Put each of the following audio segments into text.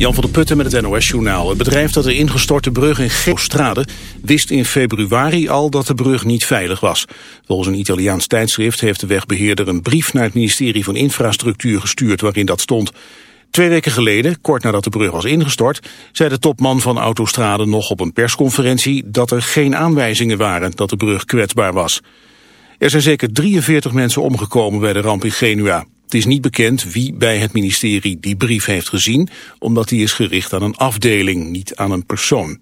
Jan van der Putten met het NOS-journaal. Het bedrijf dat de ingestorte brug in Geostrade wist in februari al dat de brug niet veilig was. Volgens een Italiaans tijdschrift heeft de wegbeheerder een brief naar het ministerie van Infrastructuur gestuurd waarin dat stond. Twee weken geleden, kort nadat de brug was ingestort, zei de topman van Autostrade nog op een persconferentie dat er geen aanwijzingen waren dat de brug kwetsbaar was. Er zijn zeker 43 mensen omgekomen bij de ramp in Genua. Het is niet bekend wie bij het ministerie die brief heeft gezien, omdat die is gericht aan een afdeling, niet aan een persoon.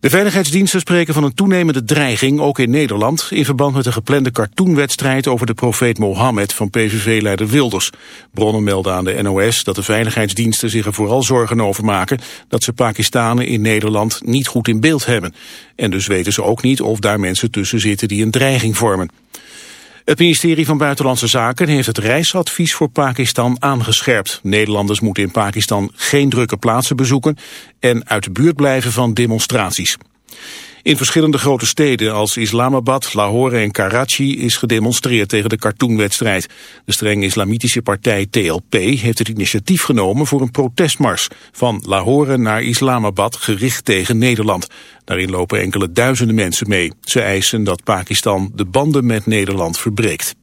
De veiligheidsdiensten spreken van een toenemende dreiging, ook in Nederland, in verband met de geplande cartoonwedstrijd over de profeet Mohammed van PVV-leider Wilders. Bronnen melden aan de NOS dat de veiligheidsdiensten zich er vooral zorgen over maken dat ze Pakistanen in Nederland niet goed in beeld hebben. En dus weten ze ook niet of daar mensen tussen zitten die een dreiging vormen. Het ministerie van Buitenlandse Zaken heeft het reisadvies voor Pakistan aangescherpt. Nederlanders moeten in Pakistan geen drukke plaatsen bezoeken en uit de buurt blijven van demonstraties. In verschillende grote steden als Islamabad, Lahore en Karachi is gedemonstreerd tegen de cartoonwedstrijd. De streng islamitische partij TLP heeft het initiatief genomen voor een protestmars van Lahore naar Islamabad gericht tegen Nederland. Daarin lopen enkele duizenden mensen mee. Ze eisen dat Pakistan de banden met Nederland verbreekt.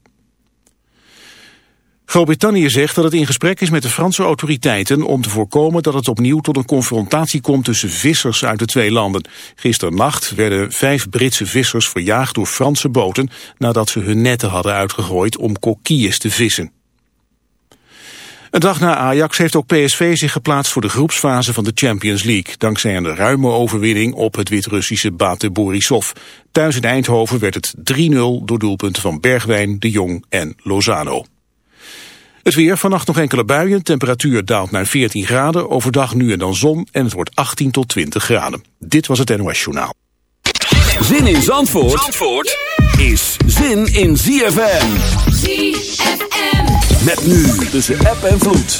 Groot-Brittannië zegt dat het in gesprek is met de Franse autoriteiten om te voorkomen dat het opnieuw tot een confrontatie komt tussen vissers uit de twee landen. Gisternacht werden vijf Britse vissers verjaagd door Franse boten nadat ze hun netten hadden uitgegooid om kokkies te vissen. Een dag na Ajax heeft ook PSV zich geplaatst voor de groepsfase van de Champions League. Dankzij een ruime overwinning op het Wit-Russische Bate Borisov. Thuis in Eindhoven werd het 3-0 door doelpunten van Bergwijn, De Jong en Lozano. Het weer, vannacht nog enkele buien, temperatuur daalt naar 14 graden, overdag nu en dan zon en het wordt 18 tot 20 graden. Dit was het NOS Journaal. Zin in Zandvoort, Zandvoort is zin in ZFM. ZFM. Met nu tussen app en vloed.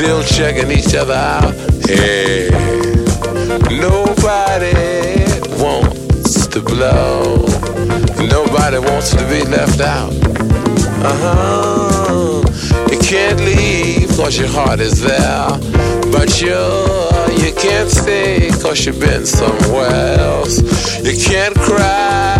Still checking each other out. Hey, nobody wants to blow. Nobody wants to be left out. Uh huh. You can't leave cause your heart is there. But you, you can't stay cause you've been somewhere else. You can't cry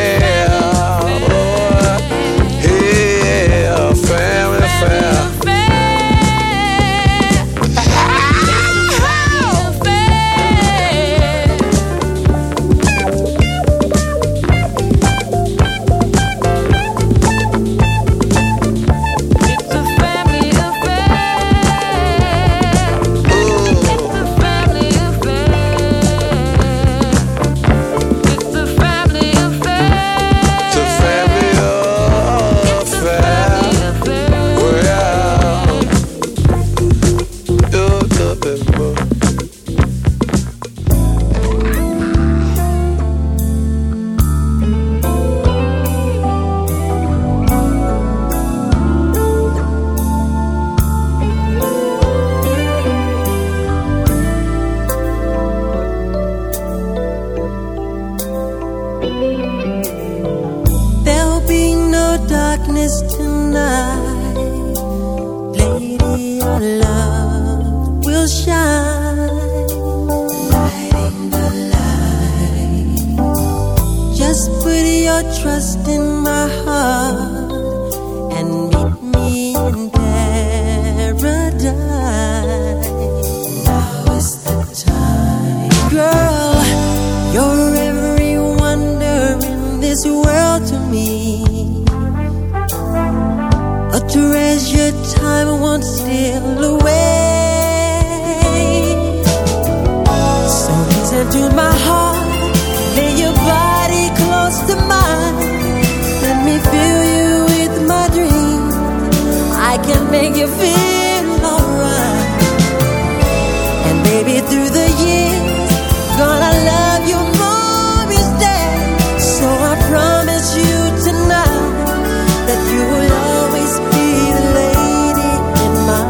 you feel alright. And through the years, love you more each day. So I promise you tonight that you will always be the lady in my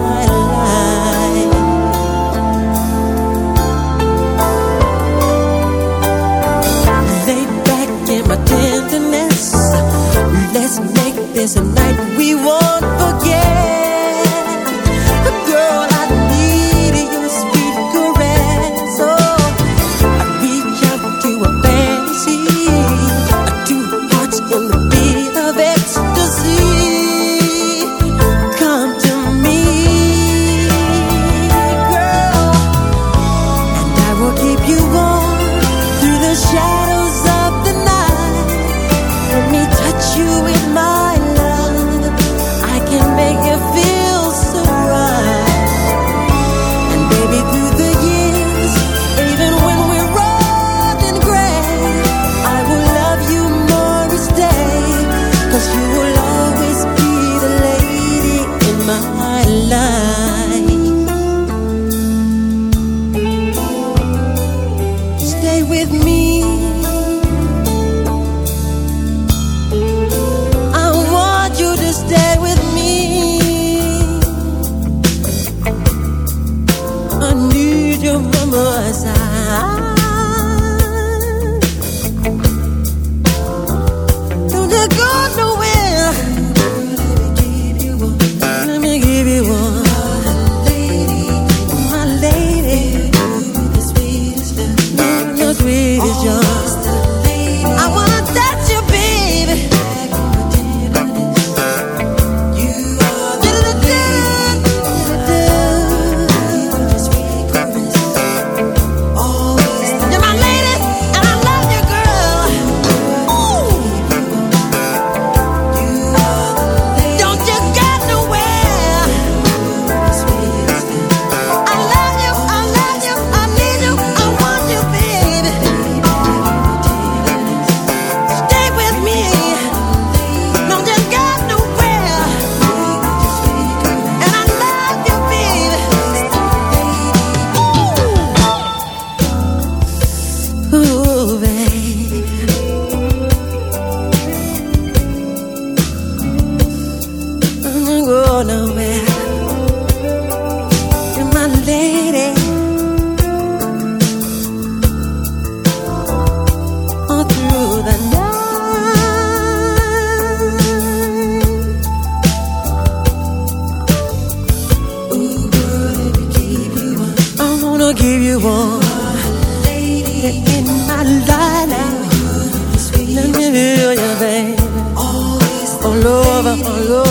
life. Lay back in my tenderness. Let's make this a night we want follow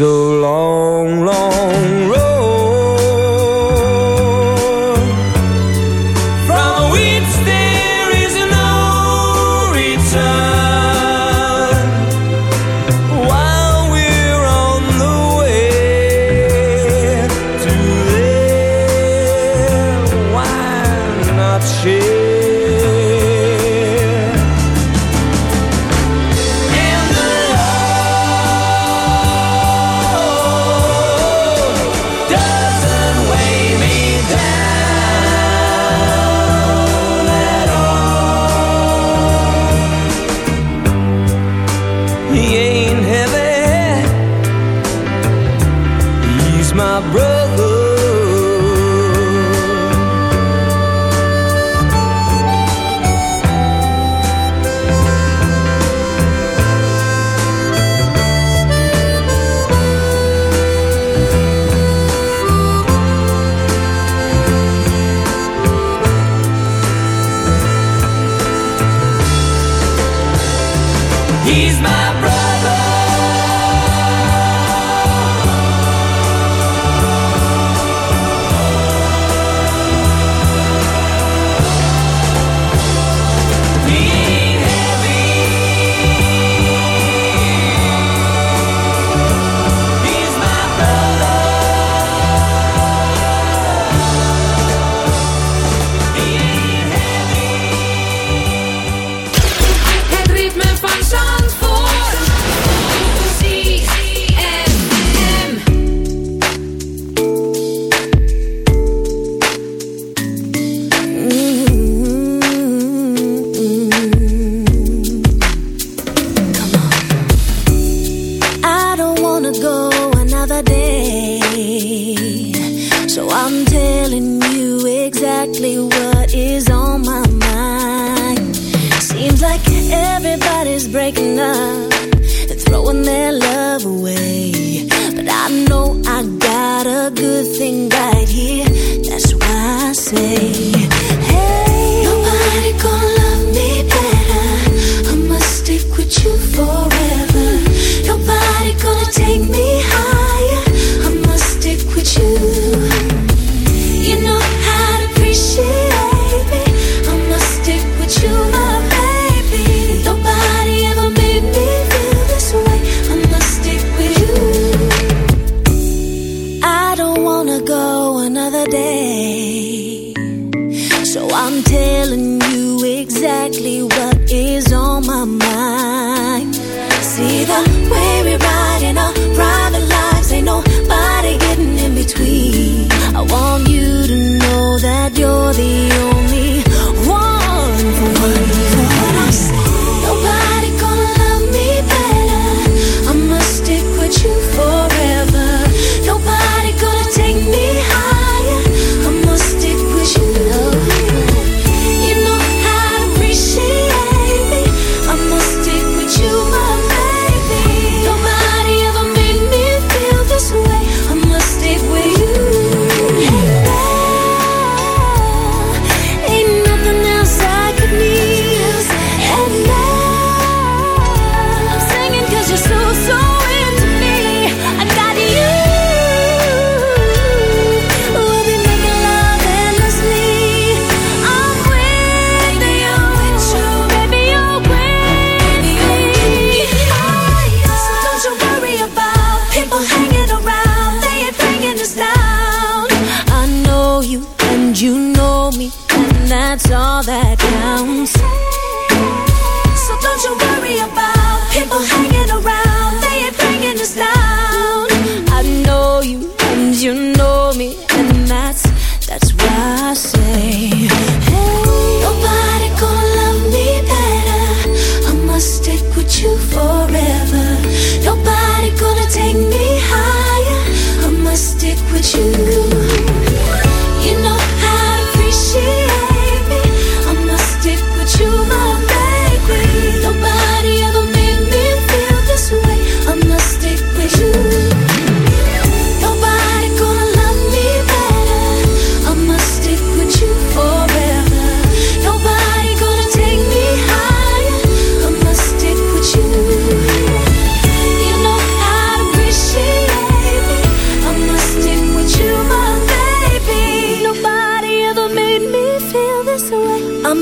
It's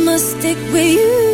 Since stick with you,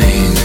beautiful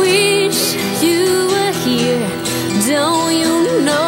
wish you were here. Don't you know?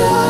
love.